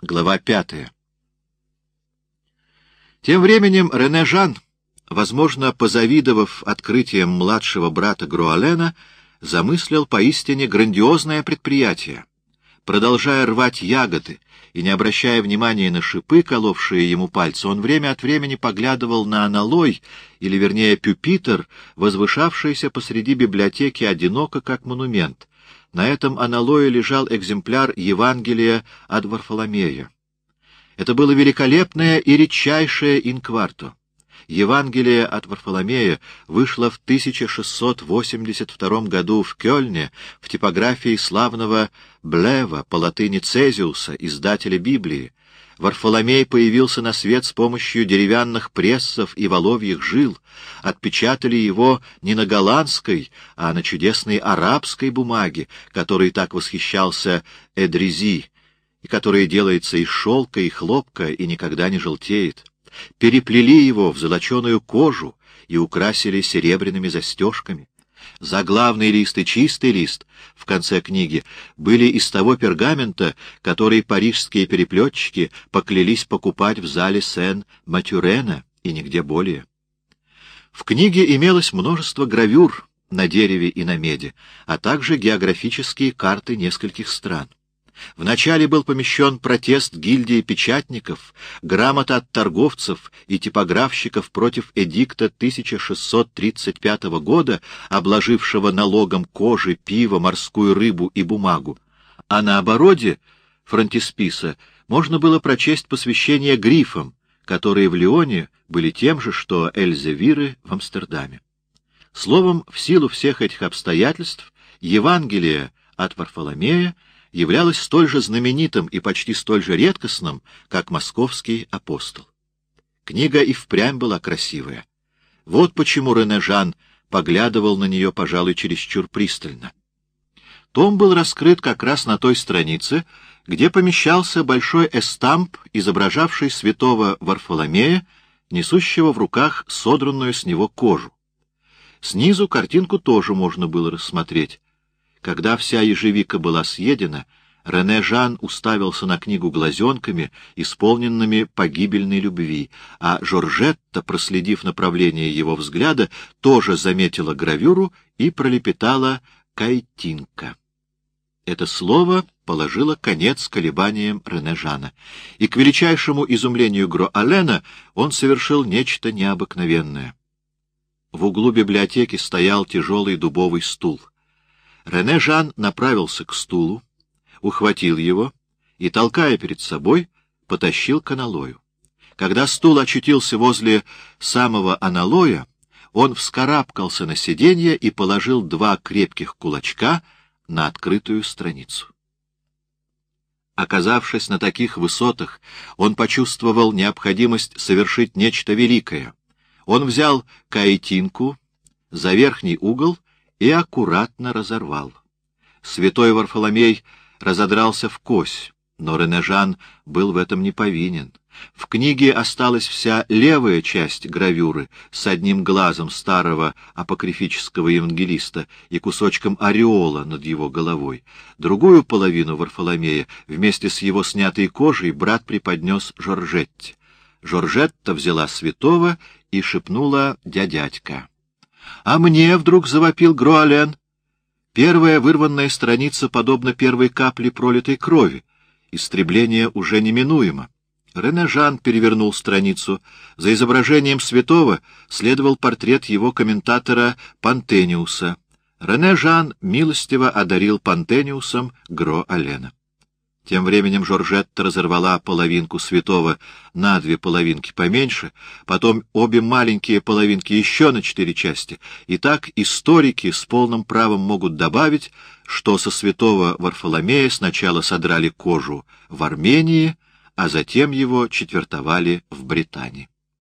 Глава пятая. Тем временем Рене Жан, возможно, позавидовав открытием младшего брата Груалена, замыслил поистине грандиозное предприятие. Продолжая рвать ягоды и не обращая внимания на шипы, коловшие ему пальцы, он время от времени поглядывал на аналой, или, вернее, пюпитер, возвышавшийся посреди библиотеки одиноко, как монумент — на этом аналое лежал экземпляр Евангелия от Варфоломея. Это было великолепное и редчайшее инкварто. Евангелие от Варфоломея вышло в 1682 году в Кёльне в типографии славного Блева по латыни Цезиуса, издателя Библии, Варфоломей появился на свет с помощью деревянных прессов и воловьих жил. Отпечатали его не на голландской, а на чудесной арабской бумаге, которой так восхищался Эдрези, и которая делается из шелка и хлопка и никогда не желтеет. Переплели его в золоченую кожу и украсили серебряными застежками. Заглавный лист и чистый лист в конце книги были из того пергамента, который парижские переплетчики поклялись покупать в зале Сен-Матюрена и нигде более. В книге имелось множество гравюр на дереве и на меди, а также географические карты нескольких стран. Вначале был помещен протест гильдии печатников, грамота от торговцев и типографщиков против эдикта 1635 года, обложившего налогом кожи, пиво, морскую рыбу и бумагу. А на обороте фронтисписа можно было прочесть посвящение грифам, которые в Лионе были тем же, что Эльзевиры в Амстердаме. Словом, в силу всех этих обстоятельств, Евангелие от Варфоломея являлось столь же знаменитым и почти столь же редкостным, как московский апостол. Книга и впрямь была красивая. Вот почему Рене Жан поглядывал на нее, пожалуй, чересчур пристально. Том был раскрыт как раз на той странице, где помещался большой эстамп, изображавший святого Варфоломея, несущего в руках содранную с него кожу. Снизу картинку тоже можно было рассмотреть. Когда вся ежевика была съедена, Рене Жан уставился на книгу глазенками, исполненными погибельной любви, а Жоржетта, проследив направление его взгляда, тоже заметила гравюру и пролепетала «кайтинка». Это слово положило конец колебаниям Рене Жана, и к величайшему изумлению Гро-Алена он совершил нечто необыкновенное. В углу библиотеки стоял тяжелый дубовый стул — Рене Жан направился к стулу, ухватил его и, толкая перед собой, потащил к аналою. Когда стул очутился возле самого аналоя, он вскарабкался на сиденье и положил два крепких кулачка на открытую страницу. Оказавшись на таких высотах, он почувствовал необходимость совершить нечто великое. Он взял каэтинку за верхний угол и аккуратно разорвал. Святой Варфоломей разодрался в кось, но Ренежан был в этом не повинен. В книге осталась вся левая часть гравюры с одним глазом старого апокрифического евангелиста и кусочком ореола над его головой. Другую половину Варфоломея вместе с его снятой кожей брат преподнес Жоржетте. Жоржетта взяла святого и шепнула «дядядька». А мне вдруг завопил Груален. Первая вырванная страница подобна первой капле пролитой крови. Истребление уже неминуемо. Рене Жан перевернул страницу. За изображением святого следовал портрет его комментатора Пантениуса. Рене Жан милостиво одарил Пантениусом Гро-Алена. Тем временем Жоржетта разорвала половинку святого на две половинки поменьше, потом обе маленькие половинки еще на четыре части. И так историки с полным правом могут добавить, что со святого Варфоломея сначала содрали кожу в Армении, а затем его четвертовали в Британии.